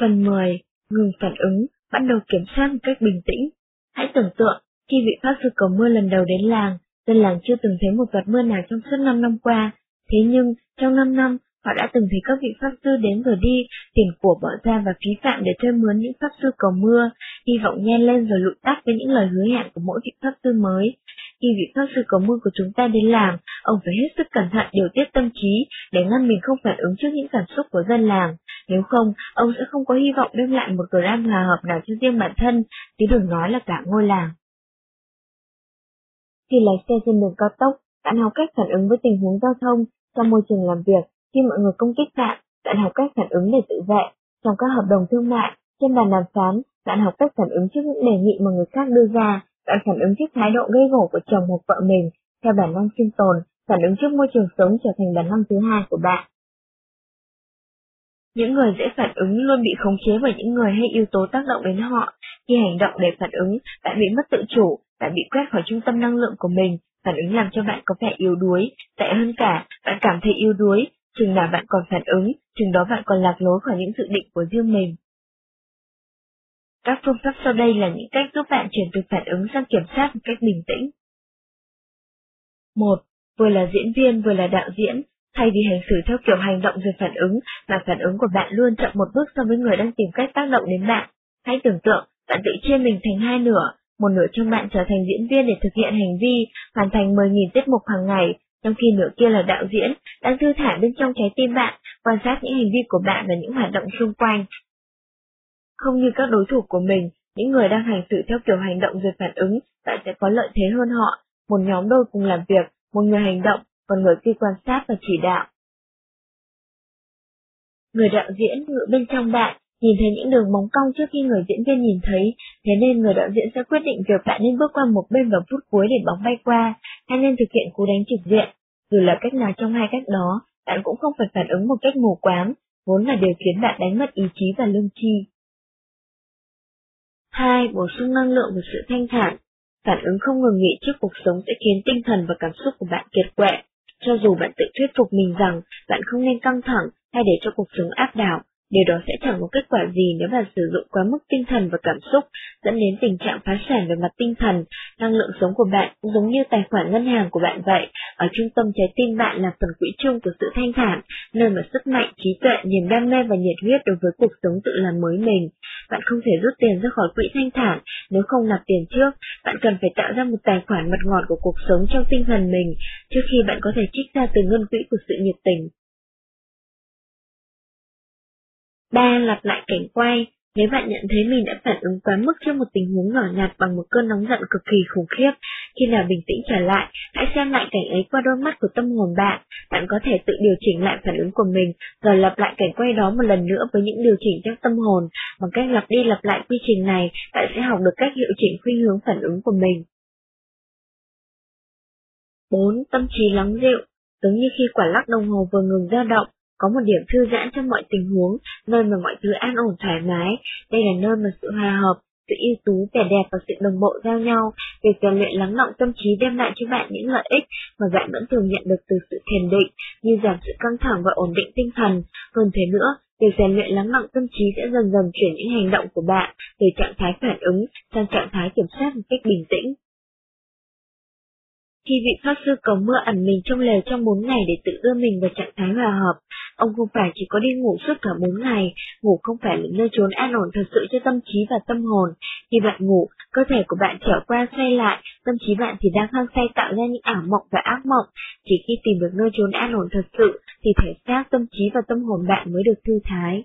Phần 10. Ngừng phản ứng, bắt đầu kiểm soát một cách bình tĩnh. Hãy tưởng tượng, khi vị Pháp Sư cầu mưa lần đầu đến làng, dân làng chưa từng thấy một giọt mưa nào trong suốt 5 năm qua. Thế nhưng, trong 5 năm, họ đã từng thấy các vị Pháp Sư đến rồi đi, tiền của bỏ ra và phí phạm để thuê mướn những Pháp Sư cầu mưa, hy vọng nhen lên rồi lụi tắt với những lời hứa hẹn của mỗi vị Pháp Sư mới. Khi vị Pháp Sư cầu mưa của chúng ta đến làng, ông phải hết sức cẩn thận điều tiết tâm trí để ngăn mình không phản ứng trước những cảm xúc của dân làng. Nếu không, ông sẽ không có hy vọng đem lại một gram hòa hợp nào cho riêng bản thân, chứ đừng nói là cả ngôi làng. Khi lái xe trên đường cao tốc, bạn học cách phản ứng với tình huống giao thông trong môi trường làm việc. Khi mọi người công kích bạn, bạn học cách phản ứng để tự vệ. Trong các hợp đồng thương mại, trên bàn đàm phán, bạn học cách phản ứng trước những đề nghị mà người khác đưa ra. Bạn phản ứng trước thái độ gây gổ của chồng hoặc vợ mình, theo bản năng sinh tồn, phản ứng trước môi trường sống trở thành bản năng thứ hai của bạn. Những người dễ phản ứng luôn bị khống chế bởi những người hay yếu tố tác động đến họ. Khi hành động để phản ứng, bạn bị mất tự chủ, bạn bị quét khỏi trung tâm năng lượng của mình, phản ứng làm cho bạn có vẻ yếu đuối. Tệ hơn cả, bạn cảm thấy yếu đuối, chừng nào bạn còn phản ứng, chừng đó bạn còn lạc lối khỏi những dự định của riêng mình. Các phương pháp sau đây là những cách giúp bạn chuyển từ phản ứng sang kiểm soát một cách bình tĩnh. 1. Vừa là diễn viên vừa là đạo diễn, thay vì hành xử theo kiểu hành động rồi phản ứng, mà phản ứng của bạn luôn chậm một bước so với người đang tìm cách tác động đến bạn. Hãy tưởng tượng, bạn tự chia mình thành hai nửa, một nửa trong bạn trở thành diễn viên để thực hiện hành vi, hoàn thành 10.000 tiết mục hàng ngày, trong khi nửa kia là đạo diễn, đang thư thả bên trong trái tim bạn, quan sát những hành vi của bạn và những hoạt động xung quanh. Không như các đối thủ của mình, những người đang hành xử theo kiểu hành động rồi phản ứng, bạn sẽ có lợi thế hơn họ. Một nhóm đôi cùng làm việc, một người hành động, còn người kia quan sát và chỉ đạo. Người đạo diễn ngự bên trong bạn, nhìn thấy những đường móng cong trước khi người diễn viên nhìn thấy, thế nên người đạo diễn sẽ quyết định việc bạn nên bước qua một bên vào phút cuối để bóng bay qua, hay nên thực hiện cú đánh trực diện. Dù là cách nào trong hai cách đó, bạn cũng không phải phản ứng một cách mù quáng, vốn là điều khiến bạn đánh mất ý chí và lương chi. 2. Bổ sung năng lượng và sự thanh thản. Phản ứng không ngừng nghỉ trước cuộc sống sẽ khiến tinh thần và cảm xúc của bạn kiệt quệ. Cho dù bạn tự thuyết phục mình rằng bạn không nên căng thẳng hay để cho cuộc sống áp đảo, Điều đó sẽ chẳng có kết quả gì nếu bạn sử dụng quá mức tinh thần và cảm xúc, dẫn đến tình trạng phá sản về mặt tinh thần. Năng lượng sống của bạn cũng giống như tài khoản ngân hàng của bạn vậy. Ở trung tâm trái tim bạn là phần quỹ chung của sự thanh thản, nơi mà sức mạnh, trí tuệ, niềm đam mê và nhiệt huyết đối với cuộc sống tự làm mới mình. Bạn không thể rút tiền ra khỏi quỹ thanh thản nếu không nạp tiền trước. Bạn cần phải tạo ra một tài khoản mật ngọt của cuộc sống trong tinh thần mình trước khi bạn có thể trích ra từ ngân quỹ của sự nhiệt tình. Ba lặp lại cảnh quay, nếu bạn nhận thấy mình đã phản ứng quá mức trước một tình huống nhỏ nhặt bằng một cơn nóng giận cực kỳ khủng khiếp, khi nào bình tĩnh trở lại, hãy xem lại cảnh ấy qua đôi mắt của tâm hồn bạn. Bạn có thể tự điều chỉnh lại phản ứng của mình, rồi lặp lại cảnh quay đó một lần nữa với những điều chỉnh trong tâm hồn. Bằng cách lặp đi lặp lại quy trình này, bạn sẽ học được cách hiệu chỉnh khuynh hướng phản ứng của mình. 4. Tâm trí lắng dịu Giống như khi quả lắc đồng hồ vừa ngừng dao động, có một điểm thư giãn trong mọi tình huống, nơi mà mọi thứ an ổn thoải mái, đây là nơi mà sự hòa hợp, sự ưu tú, vẻ đẹp và sự đồng bộ giao nhau, việc rèn luyện lắng động tâm trí đem lại cho bạn những lợi ích mà bạn vẫn thường nhận được từ sự thiền định, như giảm sự căng thẳng và ổn định tinh thần. Hơn thế nữa, việc rèn luyện lắng động tâm trí sẽ dần dần chuyển những hành động của bạn từ trạng thái phản ứng sang trạng thái kiểm soát một cách bình tĩnh. Khi vị pháp sư cầu mưa ẩn mình trong lều trong 4 ngày để tự đưa mình vào trạng thái hòa hợp, ông không phải chỉ có đi ngủ suốt cả 4 ngày, ngủ không phải là nơi trốn an ổn thật sự cho tâm trí và tâm hồn. Khi bạn ngủ, cơ thể của bạn trở qua xoay lại, tâm trí bạn thì đang hăng say tạo ra những ảo mộng và ác mộng. Chỉ khi tìm được nơi trốn an ổn thật sự, thì thể xác, tâm trí và tâm hồn bạn mới được thư thái.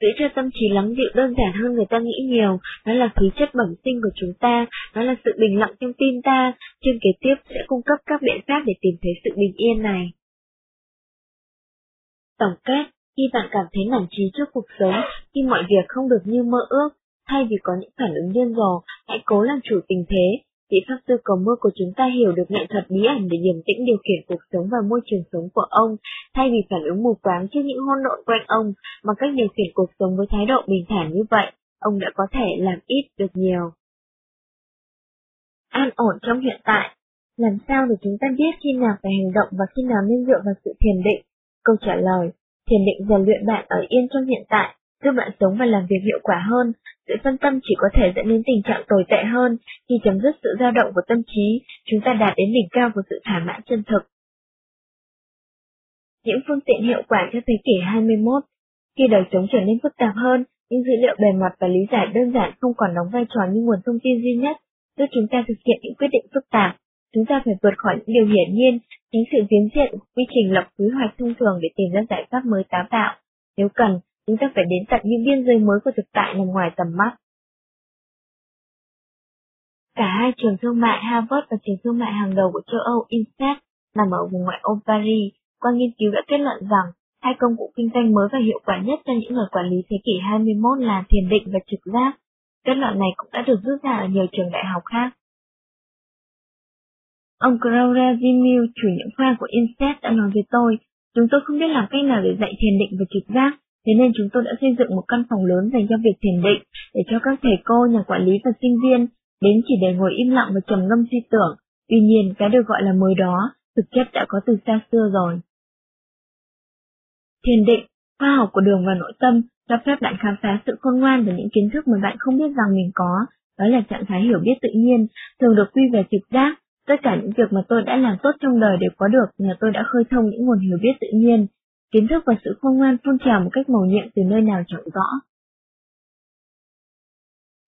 Giữ cho tâm trí lắng dịu đơn giản hơn người ta nghĩ nhiều, đó là khí chất bẩm sinh của chúng ta, đó là sự bình lặng trong tim ta, chương kế tiếp sẽ cung cấp các biện pháp để tìm thấy sự bình yên này. Tổng kết, khi bạn cảm thấy nản trí trước cuộc sống, khi mọi việc không được như mơ ước, thay vì có những phản ứng điên rồ, hãy cố làm chủ tình thế, Vị Pháp Sư cầu mưa của chúng ta hiểu được nghệ thuật bí ẩn để điềm tĩnh điều khiển cuộc sống và môi trường sống của ông, thay vì phản ứng mù quáng trước những hỗn độn quanh ông, bằng cách điều khiển cuộc sống với thái độ bình thản như vậy, ông đã có thể làm ít được nhiều. An ổn trong hiện tại Làm sao để chúng ta biết khi nào phải hành động và khi nào nên dựa vào sự thiền định? Câu trả lời, Thiền định rèn luyện bạn ở yên trong hiện tại, giúp bạn sống và làm việc hiệu quả hơn. Sự phân tâm chỉ có thể dẫn đến tình trạng tồi tệ hơn. Khi chấm dứt sự dao động của tâm trí, chúng ta đạt đến đỉnh cao của sự thỏa mãn chân thực. Những phương tiện hiệu quả cho thế kỷ 21 Khi đời sống trở nên phức tạp hơn, những dữ liệu bề mặt và lý giải đơn giản không còn đóng vai trò như nguồn thông tin duy nhất, giúp chúng ta thực hiện những quyết định phức tạp. Chúng ta phải vượt khỏi những điều hiển nhiên, chính sự tiến diện của quy trình lập quy hoạch thông thường để tìm ra giải pháp mới táo tạo. Nếu cần, chúng ta phải đến tận những biên giới mới của thực tại nằm ngoài tầm mắt. Cả hai trường thương mại Harvard và trường thương mại hàng đầu của châu Âu INSEAD nằm ở vùng ngoại ô Paris, qua nghiên cứu đã kết luận rằng hai công cụ kinh doanh mới và hiệu quả nhất cho những người quản lý thế kỷ 21 là thiền định và trực giác. Kết luận này cũng đã được rút ra ở nhiều trường đại học khác. Ông Claudia Zimil, chủ nhiệm khoa của Inset đã nói với tôi, chúng tôi không biết làm cách nào để dạy thiền định và trực giác, thế nên chúng tôi đã xây dựng một căn phòng lớn dành cho việc thiền định, để cho các thầy cô, nhà quản lý và sinh viên đến chỉ để ngồi im lặng và trầm ngâm suy tưởng. Tuy nhiên, cái được gọi là mới đó, thực chất đã có từ xa xưa rồi. Thiền định, khoa học của đường và nội tâm, cho phép bạn khám phá sự khôn ngoan và những kiến thức mà bạn không biết rằng mình có, đó là trạng thái hiểu biết tự nhiên, thường được quy về trực giác, Tất cả những việc mà tôi đã làm tốt trong đời đều có được nhờ tôi đã khơi thông những nguồn hiểu biết tự nhiên, kiến thức và sự khôn ngoan phun trào một cách màu nhiệm từ nơi nào chẳng rõ.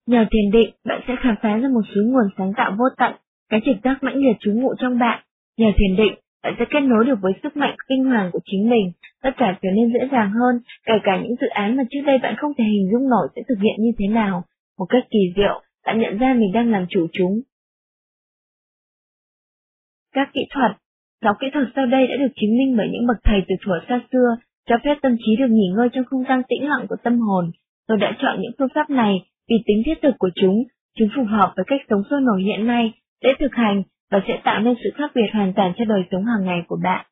Nhờ thiền định, bạn sẽ khám phá ra một số nguồn sáng tạo vô tận, cái trực giác mãnh liệt trú ngụ trong bạn. Nhờ thiền định, bạn sẽ kết nối được với sức mạnh kinh hoàng của chính mình, tất cả trở nên dễ dàng hơn, kể cả những dự án mà trước đây bạn không thể hình dung nổi sẽ thực hiện như thế nào. Một cách kỳ diệu, bạn nhận ra mình đang làm chủ chúng, các kỹ thuật, sáu kỹ thuật sau đây đã được chứng minh bởi những bậc thầy từ thuở xa xưa, cho phép tâm trí được nghỉ ngơi trong không gian tĩnh lặng của tâm hồn. Tôi đã chọn những phương pháp này vì tính thiết thực của chúng, chúng phù hợp với cách sống sôi nổi hiện nay, dễ thực hành và sẽ tạo nên sự khác biệt hoàn toàn cho đời sống hàng ngày của bạn.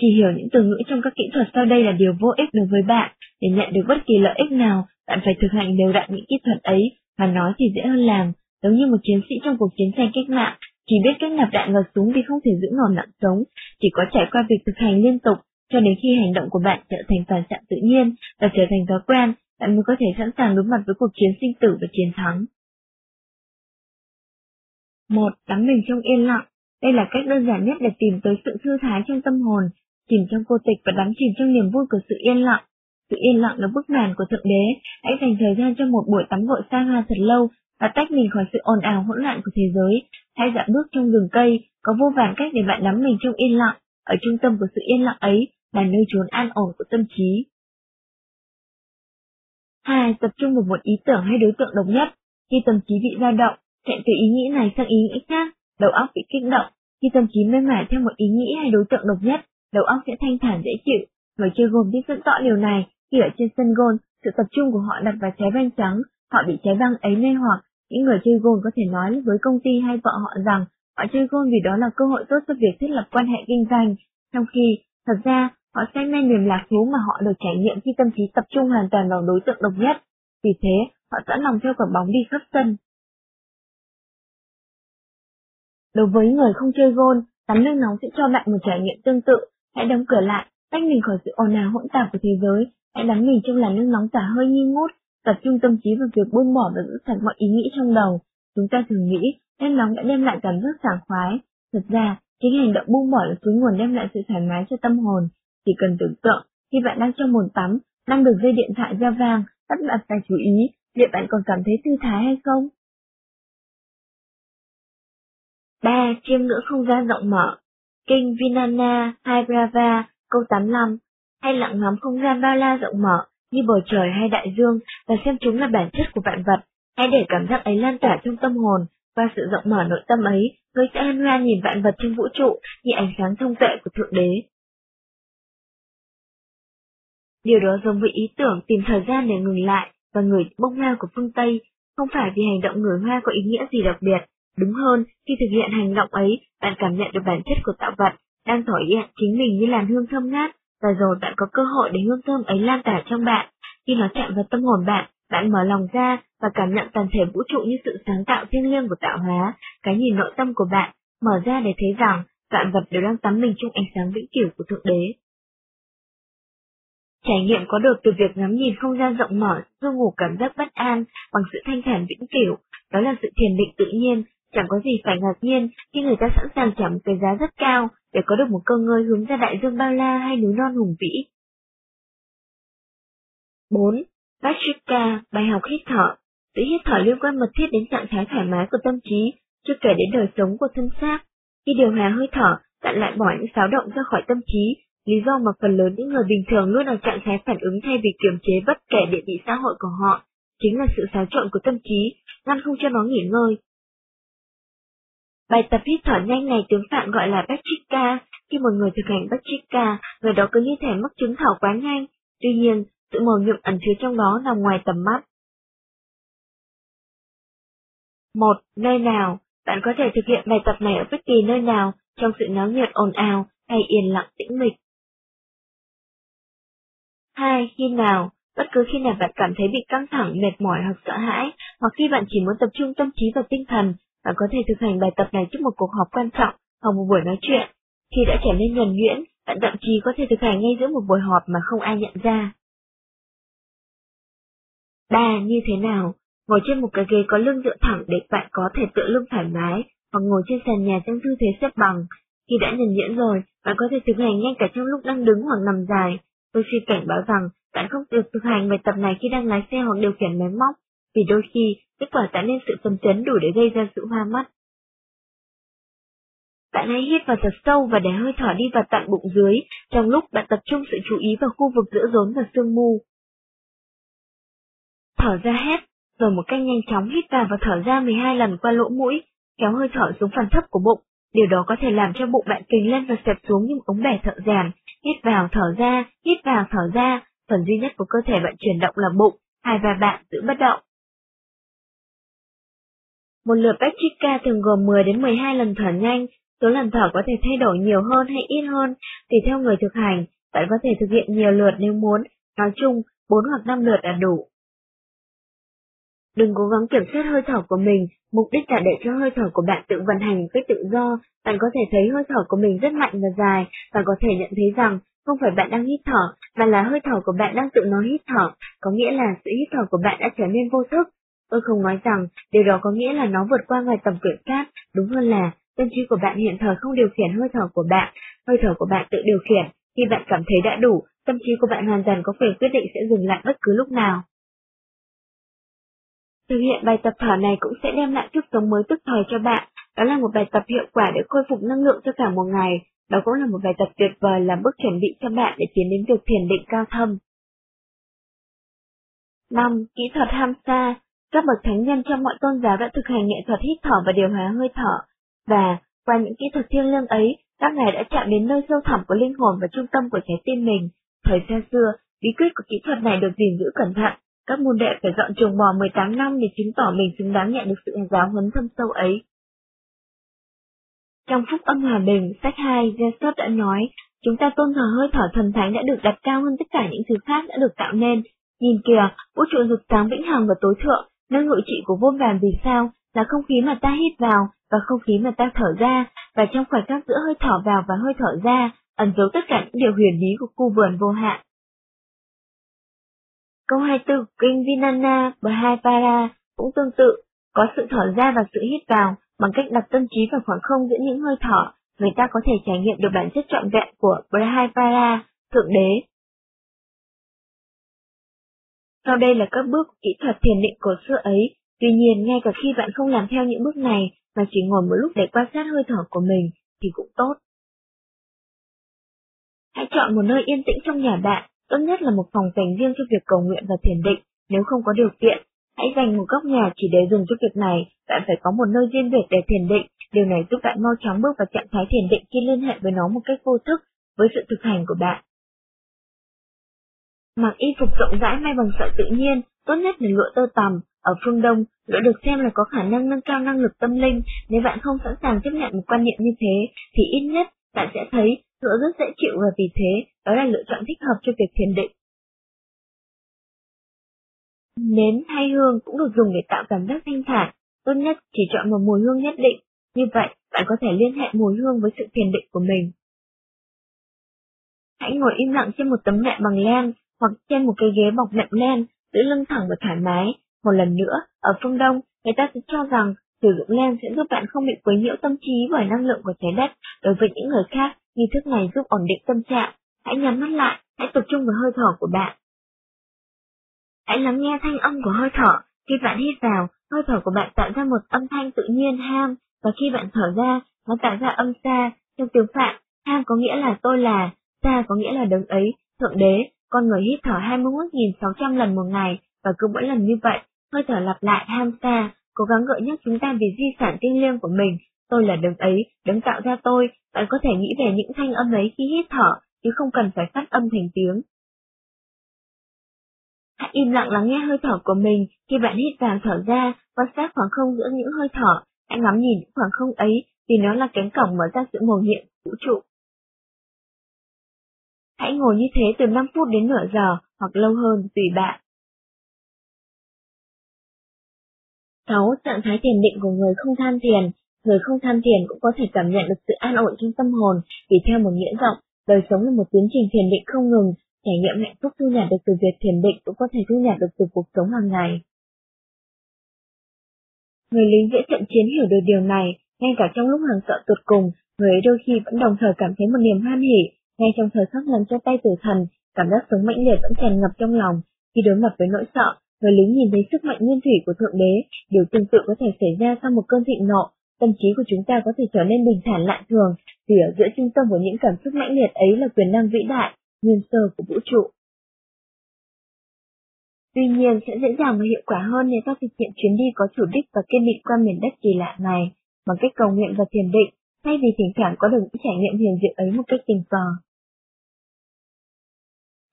Chỉ hiểu những từ ngữ trong các kỹ thuật sau đây là điều vô ích đối với bạn. Để nhận được bất kỳ lợi ích nào, bạn phải thực hành đều đặn những kỹ thuật ấy, và nói thì dễ hơn làm, giống như một chiến sĩ trong cuộc chiến tranh cách mạng, chỉ biết cách nạp đạn vào súng vì không thể giữ nổi mạng sống, chỉ có trải qua việc thực hành liên tục, cho đến khi hành động của bạn trở thành phản xạ tự nhiên và trở thành thói quen, bạn mới có thể sẵn sàng đối mặt với cuộc chiến sinh tử và chiến thắng. Một, Đắm mình trong yên lặng. Đây là cách đơn giản nhất để tìm tới sự thư thái trong tâm hồn, chìm trong cô tịch và đắm chìm trong niềm vui của sự yên lặng. Sự yên lặng là bức màn của Thượng Đế, hãy dành thời gian cho một buổi tắm gội xa hoa thật lâu và tách mình khỏi sự ồn ào hỗn loạn của thế giới, hay dạo bước trong rừng cây, có vô vàn cách để bạn nắm mình trong yên lặng, ở trung tâm của sự yên lặng ấy là nơi trốn an ổn của tâm trí. 2. Tập trung vào một ý tưởng hay đối tượng độc nhất. Khi tâm trí bị dao động, chạy từ ý nghĩ này sang ý nghĩ khác, đầu óc bị kích động. Khi tâm trí mê mải theo một ý nghĩ hay đối tượng độc nhất, đầu óc sẽ thanh thản dễ chịu. Người chơi gồm biết rất rõ điều này, khi ở trên sân gôn, sự tập trung của họ đặt vào trái banh trắng, họ bị trái băng ấy mê hoặc, những người chơi gôn có thể nói với công ty hay vợ họ rằng họ chơi gôn vì đó là cơ hội tốt cho việc thiết lập quan hệ kinh doanh, trong khi, thật ra, họ say mê niềm lạc thú mà họ được trải nghiệm khi tâm trí tập trung hoàn toàn vào đối tượng độc nhất. Vì thế, họ sẵn lòng theo quả bóng đi khắp sân. Đối với người không chơi gôn, tắm nước nóng sẽ cho bạn một trải nghiệm tương tự. Hãy đóng cửa lại, tách mình khỏi sự ồn ào hỗn tạp của thế giới. Hãy đắm mình trong làn nước nóng tỏa hơi nghi ngút, tập trung tâm trí vào việc buông bỏ và giữ sạch mọi ý nghĩ trong đầu. Chúng ta thường nghĩ, nước nóng đã đem lại cảm giác sảng khoái. Thật ra, chính hành động buông bỏ là suối nguồn đem lại sự thoải mái cho tâm hồn. Chỉ cần tưởng tượng, khi bạn đang trong bồn tắm, đang được dây điện thoại ra vang, tất bạn phải chú ý, liệu bạn còn cảm thấy thư thái hay không? 3. Chiêm ngưỡng không gian rộng mở Kinh Vinana Hai Brava, câu 85 Hay lặng ngắm không gian bao la rộng mở, như bầu trời hay đại dương và xem chúng là bản chất của vạn vật. Hãy để cảm giác ấy lan tỏa trong tâm hồn, qua sự rộng mở nội tâm ấy, người sẽ hân hoan nhìn vạn vật trong vũ trụ như ánh sáng thông tuệ của Thượng Đế. Điều đó giống với ý tưởng tìm thời gian để ngừng lại và người bông hoa của phương Tây, không phải vì hành động người hoa có ý nghĩa gì đặc biệt. Đúng hơn, khi thực hiện hành động ấy, bạn cảm nhận được bản chất của tạo vật, đang thổi hiện chính mình như làn hương thơm ngát, và rồi bạn có cơ hội để hương thơm ấy lan tỏa trong bạn. Khi nó chạm vào tâm hồn bạn, bạn mở lòng ra và cảm nhận toàn thể vũ trụ như sự sáng tạo thiêng liêng của tạo hóa. Cái nhìn nội tâm của bạn mở ra để thấy rằng vạn vật đều đang tắm mình trong ánh sáng vĩnh cửu của Thượng Đế. Trải nghiệm có được từ việc ngắm nhìn không gian rộng mở, du ngủ cảm giác bất an bằng sự thanh thản vĩnh cửu, đó là sự thiền định tự nhiên, chẳng có gì phải ngạc nhiên khi người ta sẵn sàng trả một cái giá rất cao để có được một cơ ngơi hướng ra đại dương bao la hay núi non hùng vĩ. 4. Vajrika, bài học hít thở. Sự hít thở liên quan mật thiết đến trạng thái thoải mái của tâm trí, chưa kể đến đời sống của thân xác. Khi điều hòa hơi thở, bạn lại bỏ những xáo động ra khỏi tâm trí, lý do mà phần lớn những người bình thường luôn ở trạng thái phản ứng thay vì kiềm chế bất kể địa vị xã hội của họ, chính là sự xáo trộn của tâm trí, ngăn không cho nó nghỉ ngơi. Bài tập hít thở nhanh này tướng phạm gọi là Bachika. Khi một người thực hành Bachika, người đó cứ như thể mắc chứng thở quá nhanh. Tuy nhiên, sự màu nhiệm ẩn chứa trong đó nằm ngoài tầm mắt. Một, nơi nào? Bạn có thể thực hiện bài tập này ở bất kỳ nơi nào, trong sự náo nhiệt ồn ào hay yên lặng tĩnh mịch. Hai, khi nào? Bất cứ khi nào bạn cảm thấy bị căng thẳng, mệt mỏi hoặc sợ hãi, hoặc khi bạn chỉ muốn tập trung tâm trí và tinh thần, bạn có thể thực hành bài tập này trước một cuộc họp quan trọng hoặc một buổi nói chuyện. Khi đã trở nên nhuần nhuyễn, bạn thậm chí có thể thực hành ngay giữa một buổi họp mà không ai nhận ra. 3. Như thế nào? Ngồi trên một cái ghế có lưng dựa thẳng để bạn có thể tựa lưng thoải mái, hoặc ngồi trên sàn nhà trong tư thế xếp bằng. Khi đã nhuần nhuyễn rồi, bạn có thể thực hành ngay cả trong lúc đang đứng hoặc nằm dài. Tôi xin cảnh báo rằng bạn không được thực hành bài tập này khi đang lái xe hoặc điều khiển máy móc, vì đôi khi kết quả tạo nên sự phấn chấn đủ để gây ra sự hoa mắt. Bạn hãy hít vào thật sâu và để hơi thở đi vào tận bụng dưới, trong lúc bạn tập trung sự chú ý vào khu vực giữa rốn và sương mu. Thở ra hết, rồi một cách nhanh chóng hít vào và thở ra 12 lần qua lỗ mũi, kéo hơi thở xuống phần thấp của bụng. Điều đó có thể làm cho bụng bạn phình lên và xẹp xuống như một ống bẻ thợ rèn. Hít vào thở ra, hít vào thở ra, phần duy nhất của cơ thể bạn chuyển động là bụng, hai và bạn giữ bất động. Một lượt Petrica thường gồm 10 đến 12 lần thở nhanh, số lần thở có thể thay đổi nhiều hơn hay ít hơn, tùy theo người thực hành, bạn có thể thực hiện nhiều lượt nếu muốn, nói chung 4 hoặc 5 lượt là đủ. Đừng cố gắng kiểm soát hơi thở của mình, mục đích là để cho hơi thở của bạn tự vận hành một cách tự do, bạn có thể thấy hơi thở của mình rất mạnh và dài, và có thể nhận thấy rằng không phải bạn đang hít thở, mà là hơi thở của bạn đang tự nó hít thở, có nghĩa là sự hít thở của bạn đã trở nên vô thức, Tôi không nói rằng điều đó có nghĩa là nó vượt qua ngoài tầm kiểm soát, đúng hơn là tâm trí của bạn hiện thời không điều khiển hơi thở của bạn, hơi thở của bạn tự điều khiển, khi bạn cảm thấy đã đủ, tâm trí của bạn hoàn toàn có quyền quyết định sẽ dừng lại bất cứ lúc nào. Thực hiện bài tập thở này cũng sẽ đem lại sức sống mới tức thời cho bạn, đó là một bài tập hiệu quả để khôi phục năng lượng cho cả một ngày, đó cũng là một bài tập tuyệt vời làm bước chuẩn bị cho bạn để tiến đến việc thiền định cao thâm. 5. Kỹ thuật Hamsa các bậc thánh nhân trong mọi tôn giáo đã thực hành nghệ thuật hít thở và điều hòa hơi thở, và qua những kỹ thuật thiêng liêng ấy, các ngài đã chạm đến nơi sâu thẳm của linh hồn và trung tâm của trái tim mình. Thời xa xưa, bí quyết của kỹ thuật này được gìn giữ cẩn thận, các môn đệ phải dọn chuồng bò 18 năm để chứng tỏ mình xứng đáng nhận được sự giáo huấn thâm sâu ấy. Trong Phúc âm Hòa Bình, sách 2, Jesus đã nói, chúng ta tôn thờ hơi thở thần thánh đã được đặt cao hơn tất cả những thứ khác đã được tạo nên. Nhìn kìa, vũ trụ rực sáng vĩnh hằng và tối thượng, Nơi ngự trị của vô vàn vì sao? Là không khí mà ta hít vào và không khí mà ta thở ra, và trong khoảnh khắc giữa hơi thở vào và hơi thở ra, ẩn giấu tất cả những điều huyền bí của khu vườn vô hạn. Câu 24 Kinh Vinana Bhaipara cũng tương tự, có sự thở ra và sự hít vào, bằng cách đặt tâm trí vào khoảng không giữa những hơi thở, người ta có thể trải nghiệm được bản chất trọn vẹn của Brahmapara, Thượng Đế, sau đây là các bước kỹ thuật thiền định cổ xưa ấy, tuy nhiên ngay cả khi bạn không làm theo những bước này mà chỉ ngồi một lúc để quan sát hơi thở của mình thì cũng tốt. Hãy chọn một nơi yên tĩnh trong nhà bạn, tốt nhất là một phòng dành riêng cho việc cầu nguyện và thiền định, nếu không có điều kiện. Hãy dành một góc nhà chỉ để dùng cho việc này, bạn phải có một nơi riêng biệt để thiền định, điều này giúp bạn mau chóng bước vào trạng thái thiền định khi liên hệ với nó một cách vô thức, với sự thực hành của bạn. Mặc y phục rộng rãi may bằng sợi tự nhiên, tốt nhất là lụa tơ tằm. Ở phương Đông, lụa được xem là có khả năng nâng cao năng lực tâm linh. Nếu bạn không sẵn sàng tiếp nhận một quan niệm như thế, thì ít nhất bạn sẽ thấy lụa rất dễ chịu và vì thế, đó là lựa chọn thích hợp cho việc thiền định. Nến hay hương cũng được dùng để tạo cảm giác thanh thản, tốt nhất chỉ chọn một mùi hương nhất định, như vậy bạn có thể liên hệ mùi hương với sự thiền định của mình. Hãy ngồi im lặng trên một tấm nệm bằng len, hoặc trên một cái ghế bọc nệm len, giữ lưng thẳng và thoải mái. Một lần nữa, ở phương Đông, người ta sẽ cho rằng sử dụng len sẽ giúp bạn không bị quấy nhiễu tâm trí bởi năng lượng của trái đất. Đối với những người khác, nghi thức này giúp ổn định tâm trạng. Hãy nhắm mắt lại, hãy tập trung vào hơi thở của bạn. Hãy lắng nghe thanh âm của hơi thở. Khi bạn hít vào, hơi thở của bạn tạo ra một âm thanh tự nhiên ham, và khi bạn thở ra, nó tạo ra âm xa. Trong tiếng Phạn, ham có nghĩa là tôi là, xa có nghĩa là đấng ấy, thượng đế. Con người hít thở 21.600 lần một ngày, và cứ mỗi lần như vậy, hơi thở lặp lại ham xa, cố gắng gợi nhắc chúng ta về di sản thiêng liêng của mình. Tôi là đấng ấy, đấng tạo ra tôi. Bạn có thể nghĩ về những thanh âm ấy khi hít thở, chứ không cần phải phát âm thành tiếng. Hãy im lặng lắng nghe hơi thở của mình khi bạn hít vào thở ra, quan sát khoảng không giữa những hơi thở. Hãy ngắm nhìn những khoảng không ấy vì nó là cánh cổng mở ra sự mầu nhiệm vũ trụ. Hãy ngồi như thế từ 5 phút đến nửa giờ hoặc lâu hơn tùy bạn. 6. Trạng thái thiền định của người không tham thiền Người không tham thiền cũng có thể cảm nhận được sự an ổn trong tâm hồn vì theo một nghĩa rộng, đời sống là một tiến trình thiền định không ngừng, trải nghiệm hạnh phúc thu nhặt được từ việc thiền định cũng có thể thu nhặt được từ cuộc sống hàng ngày. Người lính dễ trận chiến hiểu được điều này, ngay cả trong lúc hàng sợ tuyệt cùng, người ấy đôi khi vẫn đồng thời cảm thấy một niềm hoan hỉ, ngay trong thời khắc nằm cho tay tử thần, cảm giác sống mãnh liệt vẫn tràn ngập trong lòng. Khi đối mặt với nỗi sợ, người lính nhìn thấy sức mạnh nguyên thủy của Thượng Đế, điều tương tự có thể xảy ra sau một cơn thịnh nộ, tâm trí của chúng ta có thể trở nên bình thản lạ thường, vì ở giữa trung tâm của những cảm xúc mãnh liệt ấy là quyền năng vĩ đại, nguyên sơ của vũ trụ. Tuy nhiên sẽ dễ dàng và hiệu quả hơn nếu ta thực hiện chuyến đi có chủ đích và kiên định qua miền đất kỳ lạ này, bằng cách cầu nguyện và thiền định, thay vì thỉnh thoảng có được những trải nghiệm huyền diệu ấy một cách tình cờ.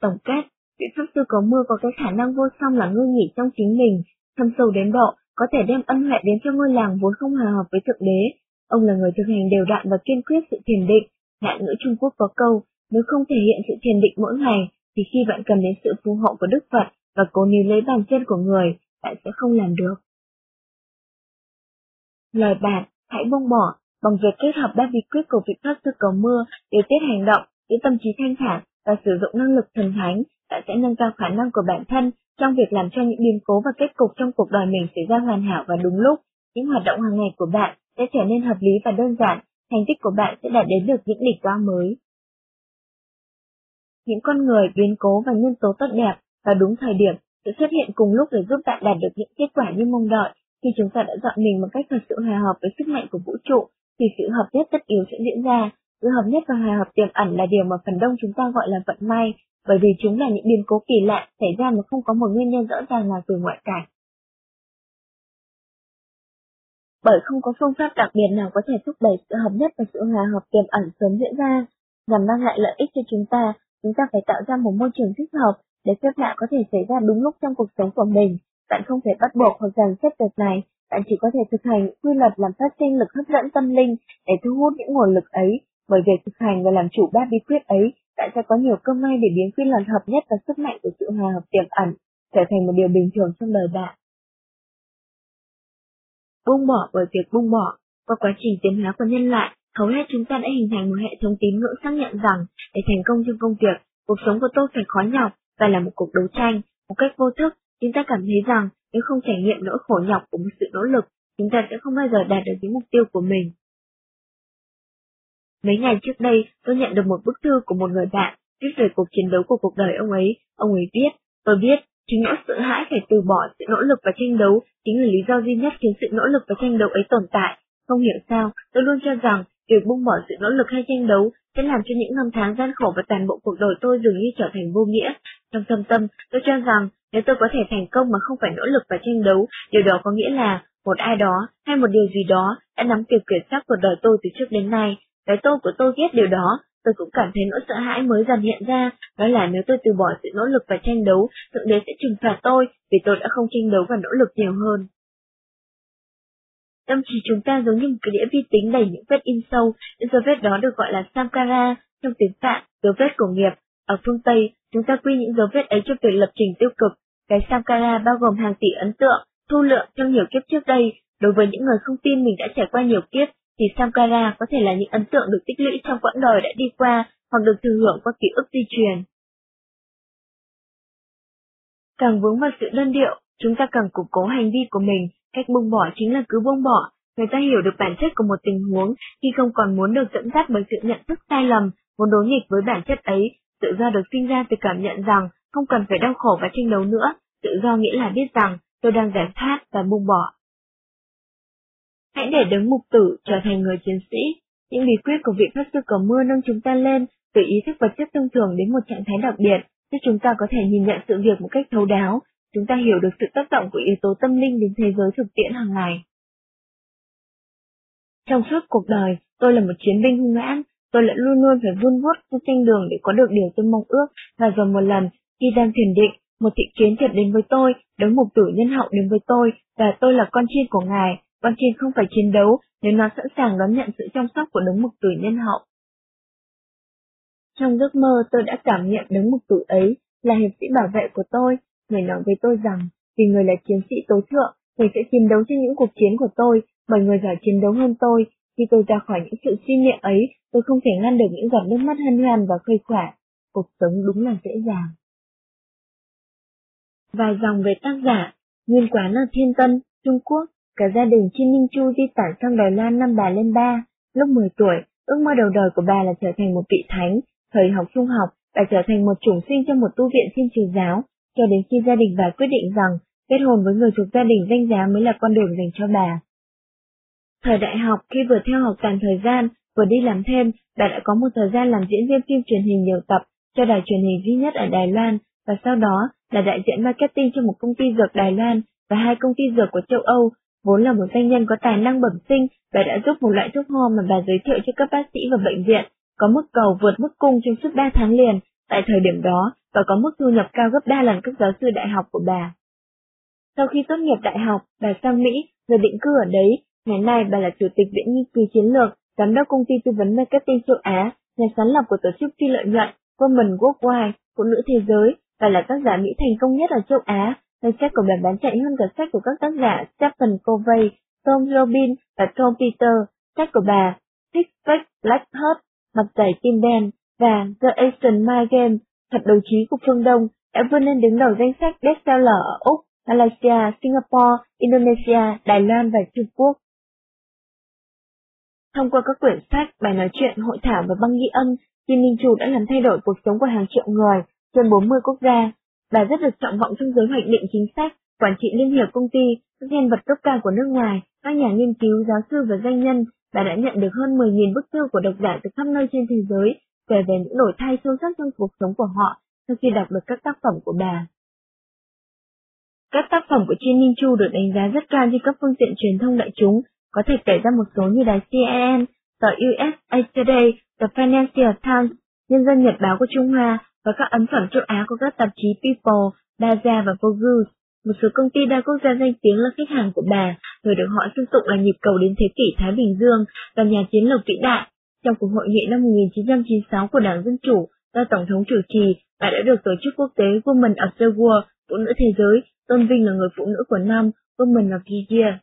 Tổng kết, biện pháp sư có mưa có cái khả năng vô song là ngư nghỉ trong chính mình, thâm sâu đến độ, có thể đem ân huệ đến cho ngôi làng vốn không hòa hợp với thượng đế. Ông là người thực hành đều đặn và kiên quyết sự thiền định. Ngạn ngữ Trung Quốc có câu, nếu không thể hiện sự thiền định mỗi ngày, thì khi bạn cần đến sự phù hộ của Đức Phật và cố níu lấy bàn chân của người, bạn sẽ không làm được. Lời bạn, hãy buông bỏ, bằng việc kết hợp ba bí quyết của vị pháp sư cầu mưa, điều tiết hành động, giữ tâm trí thanh thản và sử dụng năng lực thần thánh, bạn sẽ nâng cao khả năng của bản thân trong việc làm cho những biến cố và kết cục trong cuộc đời mình xảy ra hoàn hảo và đúng lúc. Những hoạt động hàng ngày của bạn sẽ trở nên hợp lý và đơn giản, thành tích của bạn sẽ đạt đến được những đỉnh cao mới. Những con người, biến cố và nhân tố tốt đẹp và đúng thời điểm sẽ xuất hiện cùng lúc để giúp bạn đạt được những kết quả như mong đợi. Khi chúng ta đã dọn mình một cách thật sự hòa hợp với sức mạnh của vũ trụ, thì sự hợp nhất tất yếu sẽ diễn ra. Sự hợp nhất và hòa hợp tiềm ẩn là điều mà phần đông chúng ta gọi là vận may, bởi vì chúng là những biến cố kỳ lạ xảy ra mà không có một nguyên nhân rõ ràng nào từ ngoại cảnh. Bởi không có phương pháp đặc biệt nào có thể thúc đẩy sự hợp nhất và sự hòa hợp tiềm ẩn sớm diễn ra, nhằm mang lại lợi ích cho chúng ta, chúng ta phải tạo ra một môi trường thích hợp để phép lạ có thể xảy ra đúng lúc trong cuộc sống của mình. Bạn không thể bắt buộc hoặc dàn xếp việc này, bạn chỉ có thể thực hành quy luật làm phát sinh lực hấp dẫn tâm linh để thu hút những nguồn lực ấy. Bởi việc thực hành và làm chủ ba bí quyết ấy, bạn sẽ có nhiều cơ may để biến quy luật hợp nhất và sức mạnh của sự hòa hợp tiềm ẩn trở thành một điều bình thường trong đời bạn. Buông bỏ bởi việc buông bỏ, qua quá trình tiến hóa của nhân loại, hầu hết chúng ta đã hình thành một hệ thống tín ngưỡng xác nhận rằng để thành công trong công việc, cuộc sống của tôi phải khó nhọc và là một cuộc đấu tranh. Một cách vô thức, chúng ta cảm thấy rằng nếu không trải nghiệm nỗi khổ nhọc của một sự nỗ lực, chúng ta sẽ không bao giờ đạt được những mục tiêu của mình. Mấy ngày trước đây, tôi nhận được một bức thư của một người bạn, viết về cuộc chiến đấu của cuộc đời ông ấy. Ông ấy viết, tôi biết, chính nỗi sợ hãi phải từ bỏ sự nỗ lực và tranh đấu chính là lý do duy nhất khiến sự nỗ lực và tranh đấu ấy tồn tại. Không hiểu sao, tôi luôn cho rằng việc buông bỏ sự nỗ lực hay tranh đấu sẽ làm cho những năm tháng gian khổ và toàn bộ cuộc đời tôi dường như trở thành vô nghĩa. Trong thâm tâm, tôi cho rằng nếu tôi có thể thành công mà không phải nỗ lực và tranh đấu, điều đó có nghĩa là một ai đó hay một điều gì đó đã nắm quyền kiểm soát cuộc đời tôi từ trước đến nay, cái tôi của tôi ghét điều đó, tôi cũng cảm thấy nỗi sợ hãi mới dần hiện ra, đó là nếu tôi từ bỏ sự nỗ lực và tranh đấu, Thượng Đế sẽ trừng phạt tôi vì tôi đã không tranh đấu và nỗ lực nhiều hơn. Tâm trí chúng ta giống như một cái đĩa vi tính đầy những vết in sâu, những dấu vết đó được gọi là samkara, trong tiếng Phạn, dấu vết của nghiệp. Ở phương Tây, chúng ta quy những dấu vết ấy cho việc lập trình tiêu cực. Cái samkara bao gồm hàng tỷ ấn tượng, thu lượng trong nhiều kiếp trước đây. Đối với những người không tin mình đã trải qua nhiều kiếp, thì Samkara có thể là những ấn tượng được tích lũy trong quãng đời đã đi qua hoặc được thừa hưởng qua ký ức di truyền. Càng vướng vào sự đơn điệu, chúng ta càng củng cố hành vi của mình, cách buông bỏ chính là cứ buông bỏ. Người ta hiểu được bản chất của một tình huống khi không còn muốn được dẫn dắt bởi sự nhận thức sai lầm, muốn đối nghịch với bản chất ấy, tự do được sinh ra từ cảm nhận rằng không cần phải đau khổ và tranh đấu nữa, tự do nghĩa là biết rằng tôi đang giải thoát và buông bỏ. Hãy để đấng mục tử trở thành người chiến sĩ. Những bí quyết của vị pháp sư cầu mưa nâng chúng ta lên từ ý thức vật chất thông thường đến một trạng thái đặc biệt, giúp chúng ta có thể nhìn nhận sự việc một cách thấu đáo, chúng ta hiểu được sự tác động của yếu tố tâm linh đến thế giới thực tiễn hàng ngày. Trong suốt cuộc đời, tôi là một chiến binh hung hãn, tôi lại luôn luôn phải vun vút trên tranh đường để có được điều tôi mong ước, và rồi một lần, khi đang thiền định, một thị kiến thiệt đến với tôi, đấng mục tử nhân hậu đến với tôi, và tôi là con chiên của ngài, con chiên không phải chiến đấu nếu nó sẵn sàng đón nhận sự chăm sóc của đấng mục tử nhân hậu. Trong giấc mơ tôi đã cảm nhận đấng mục tử ấy là hiệp sĩ bảo vệ của tôi, người nói với tôi rằng, vì người là chiến sĩ tối thượng, người sẽ chiến đấu trên những cuộc chiến của tôi, bởi người giỏi chiến đấu hơn tôi. Khi tôi ra khỏi những sự suy niệm ấy, tôi không thể ngăn được những giọt nước mắt hân hoan và khơi khỏa. Cuộc sống đúng là dễ dàng. Vài dòng về tác giả, nguyên quán ở Thiên Tân, Trung Quốc, cả gia đình Chin Minh Chu di tản sang Đài Loan năm bà lên ba. Lúc 10 tuổi, ước mơ đầu đời của bà là trở thành một vị thánh. Thời học trung học, bà trở thành một chủng sinh trong một tu viện thiên triều giáo, cho đến khi gia đình bà quyết định rằng kết hôn với người thuộc gia đình danh giá mới là con đường dành cho bà. Thời đại học, khi vừa theo học toàn thời gian, vừa đi làm thêm, bà đã có một thời gian làm diễn viên phim truyền hình nhiều tập cho đài truyền hình duy nhất ở Đài Loan, và sau đó là đại diện marketing cho một công ty dược Đài Loan và hai công ty dược của châu Âu. Vốn là một doanh nhân có tài năng bẩm sinh, bà đã giúp một loại thuốc ho mà bà giới thiệu cho các bác sĩ và bệnh viện, có mức cầu vượt mức cung trong suốt 3 tháng liền. Tại thời điểm đó, và có mức thu nhập cao gấp 3 lần các giáo sư đại học của bà. Sau khi tốt nghiệp đại học, bà sang Mỹ, rồi định cư ở đấy. Ngày nay bà là chủ tịch viện nghiên cứu chiến lược, giám đốc công ty tư vấn marketing châu Á, nhà sáng lập của tổ chức phi lợi nhuận Women Worldwide, phụ nữ thế giới, và là tác giả Mỹ thành công nhất ở châu Á. Danh sách của bà bán chạy hơn cả sách của các tác giả Stephen Covey, Tom Robin và Tom Peter. Sách của bà Six Black Heart, Mặt giày tim đen và The Asian My Game thật đầu trí của phương Đông đã vươn lên đứng đầu danh sách bestseller ở Úc, Malaysia, Singapore, Indonesia, Đài Loan và Trung Quốc. Thông qua các quyển sách, bài nói chuyện, hội thảo và băng ghi âm, Kim Minh Chủ đã làm thay đổi cuộc sống của hàng triệu người trên 40 quốc gia. Bà rất được trọng vọng trong giới hoạch định chính sách, quản trị liên hiệp công ty, các nhân vật cấp cao của nước ngoài, các nhà nghiên cứu, giáo sư và doanh nhân. Bà đã nhận được hơn 10.000 bức thư của độc giả từ khắp nơi trên thế giới kể về những đổi thay sâu sắc trong cuộc sống của họ sau khi đọc được các tác phẩm của bà. Các tác phẩm của Jin Minh Chu được đánh giá rất cao trên các phương tiện truyền thông đại chúng, có thể kể ra một số như đài CNN, tờ USA Today, tờ Financial Times, Nhân dân Nhật báo của Trung Hoa và các ấn phẩm châu Á của các tạp chí People, Daza và Vogue. Một số công ty đa quốc gia danh tiếng là khách hàng của bà, người được họ xưng tụng là nhịp cầu đến thế kỷ Thái Bình Dương và nhà chiến lược vĩ đại, trong cuộc hội nghị năm 1996 của Đảng Dân Chủ do Tổng thống chủ trì, bà đã được tổ chức quốc tế Women of the World, Phụ nữ Thế giới, tôn vinh là người phụ nữ của năm Women of the Year.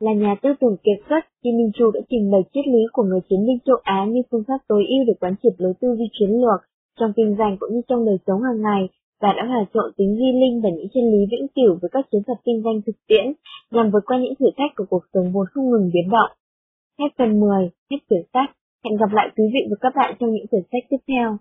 Là nhà tư tưởng kiệt xuất, Kim Minh Chu đã trình bày triết lý của người chiến binh châu Á như phương pháp tối ưu để quán triệt lối tư duy chiến lược trong kinh doanh cũng như trong đời sống hàng ngày và đã hòa trộn tính di linh và những chân lý vĩnh cửu với các chiến thuật kinh doanh thực tiễn nhằm vượt qua những thử thách của cuộc sống vốn không ngừng biến động. Hết phần 10, hết quyển sách. Hẹn gặp lại quý vị và các bạn trong những quyển sách tiếp theo.